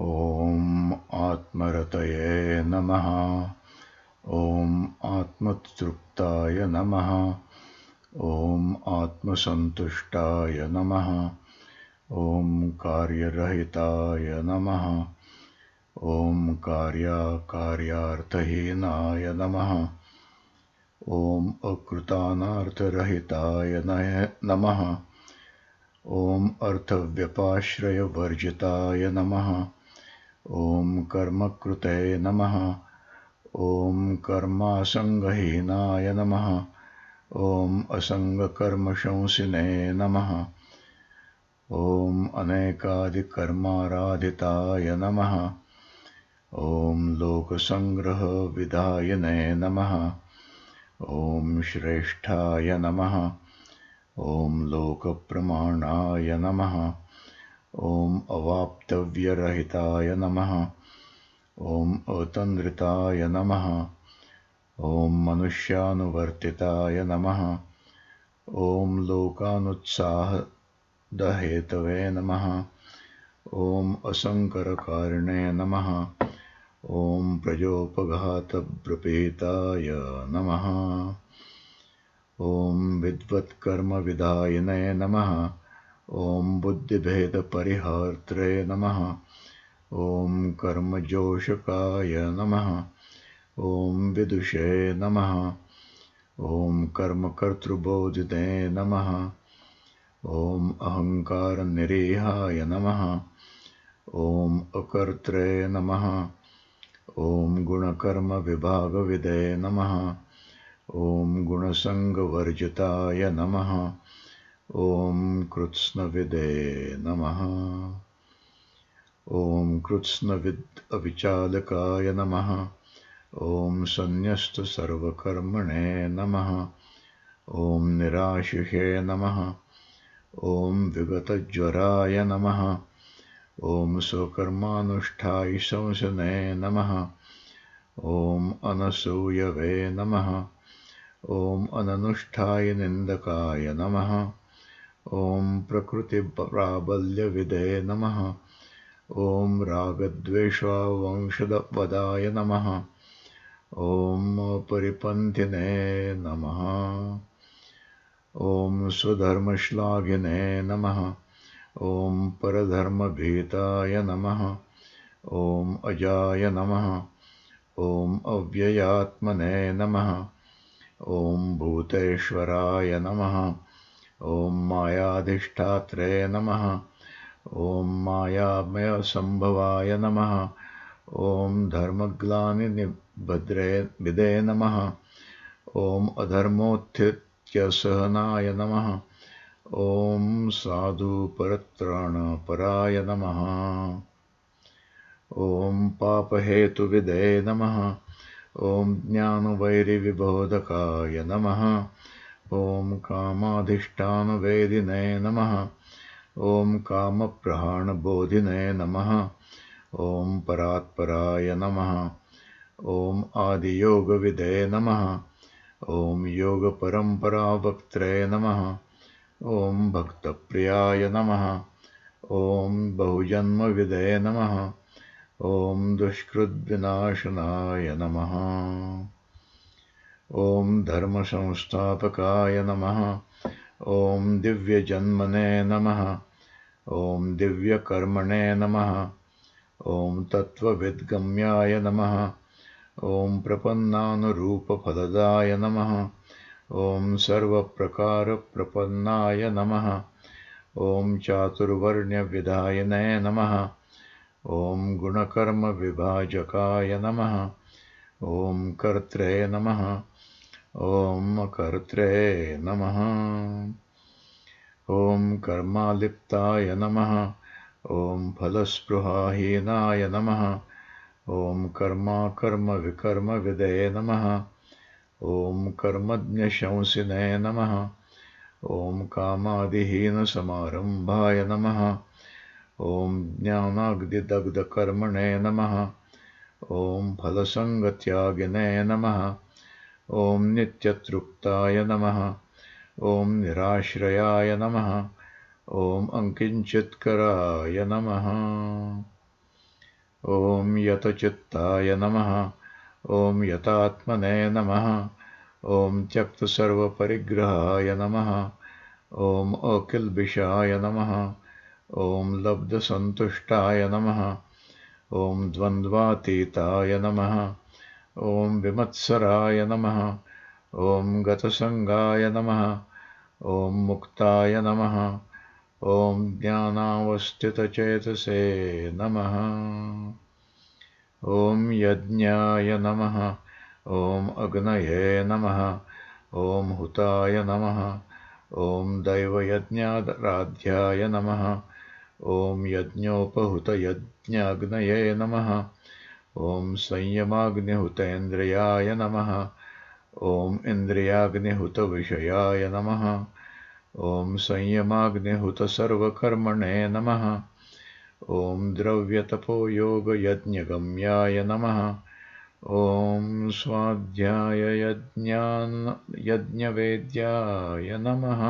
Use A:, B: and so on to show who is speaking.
A: ॐ आत्मरतये नमः। ॐ आत्मतृप्ताय नमः। ॐ आत्मसन्तुष्टाय नमः। ॐ कार्यरहिताय नमः। ॐ कार्याकार्यार्थहीनाय नमः। ॐ अकृतानार्थरहिताय नमः। ॐ अर्थव्यपाश्रयवर्जिताय नमः ॐ कर्मकृते नमः। ॐ कर्मासङ्गहीनाय नमः। ॐ असङ्गकर्मशंसिने नमः। ॐ अनेकादिकर्माराधिताय नमः। ॐ लोकसङ्ग्रहविधायने नमः। ॐ श्रेष्ठाय नमः। ॐ लोकप्रमाणाय नमः ॐ अवाप्तव्यरहिताय नमः। ॐ अतन्द्रिताय नमः। ॐ मनुष्यानुवर्तिताय नमः। ॐ लोकानुत्साहदहेतवे नमः। ॐ असङ्करकारिणे नमः। ॐ प्रजोपघातभृपेताय नमः। ॐ विद्वत्कर्मविधायिने नमः ॐ बुद्धिभेदपरिहार्त्रे नमः। ॐ कर्मजोषकाय नमः। ॐ विदुषे नमः। ॐ कर्मकर्तृबोधिते नमः। ॐ अहङ्कारनिरीहाय नमः। ॐ अकर्त्रे नमः। ॐ गुणकर्मविभागविदे नमः। ॐ गुणसङ्गवर्जिताय नमः। ॐ कृत्स्नविदे नमः ॐ कृत्स्नविद् अविचालकाय नमः। ॐ सन्न्यस्तसर्वकर्मणे नमः। ॐ निराशिषे नमः। ॐ विगतज्वराय नमः। ॐ स्वकर्मानुष्ठायि संसने नमः। ॐ अनसूयवे नमः। ॐ अननुष्ठाय निन्दकाय नमः ॐ प्रकृतिप्राबल्यविदे नमः। ॐ रागद्वेषावंशदपदाय नमः। ॐ परिपन्थिने नमः। ॐ स्वधर्मश्लाघिने नमः। ॐ परधर्मभीताय नमः। ॐ अजाय नमः। ॐ अव्ययात्मने नमः। ॐ भूतेश्वराय नमः ॐ मायाधिष्ठात्रे नमः। ॐ मायामयसम्भवाय नमः। ॐ धर्मग्लानिभद्रे विदे नमः। ॐ अधर्मोत्थित्यसहनाय नमः। ॐ साधुपरत्राणपराय नमः। ॐ पापहेतुविदे नमः। ॐ ज्ञानवैरिविबोधकाय नमः ॐ कामाधिष्ठानवेदिने नमः। ॐ कामप्रहाणबोधिने नमः। ॐ परात्पराय नमः। ॐ आदियोगविदे नमः। ॐ योगपरम्परावक्त्रे नमः। ॐ भक्तप्रियाय नमः। ॐ बहुजन्मविदे नमः। ॐ दुष्कृद्विनाशनाय नमः ॐ धर्मसंस्थापकाय नमः। ॐ दिव्यजन्मने नमः। ॐ दिव्यकर्मणे नमः। ॐ तत्त्वविद्गम्याय नमः। ॐ प्रपन्नानुरूपफलदाय नमः। ॐ सर्वप्रकारप्रपन्नाय नमः। ॐ चातुर्वर्ण्यविधायने नमः। ॐ गुणकर्मविभाजकाय नमः। ॐ कर्त्रे नमः ॐ कर्त्रे नमः। ॐ कर्मालिप्ताय नमः। ॐ फलस्पृहाहीनाय नमः। ॐ कर्माकर्मविकर्मविदे नमः। ॐ कर्मज्ञशंसिने नमः। ॐ कामादिहीनसमारम्भाय नमः। ॐ ज्ञानाग्निदग्धकर्मणे नमः। ॐ फलसङ्गत्यागिने नमः ॐ नित्यतृप्ताय नमः। ॐ निराश्रयाय नमः। ॐ अङ्किञ्चित्कराय नमः। ॐ यतचित्ताय नमः। ॐ यतात्मने नमः। ॐ त्यक्तसर्वपरिग्रहाय नमः। ॐ अकिल्बिषाय नमः। ॐ लब्धसन्तुष्टाय नमः। ॐ द्वन्द्वातीताय नमः ॐ विमत्सराय नमः। ॐ गतसङ्गाय नमः। ॐ मुक्ताय नमः। ॐ ज्ञानावस्थितचेतसे नमः। ॐ यज्ञाय नमः। ॐ अग्नये नमः। ॐ हुताय नमः। ॐ दैवयज्ञाराध्याय नमः। ॐ यज्ञोपहुतयज्ञाग्नये नमः ॐ संयमाग्निहुतेन्द्रियाय नमः। ॐ इन्द्रियाग्निहुतविषयाय नमः। ॐ संयमाग्निहुतसर्वकर्मणे नमः। ॐ द्रव्यतपोयोगयज्ञगम्याय नमः। ॐ स्वाध्याययज्ञान् यज्ञवेद्याय नमः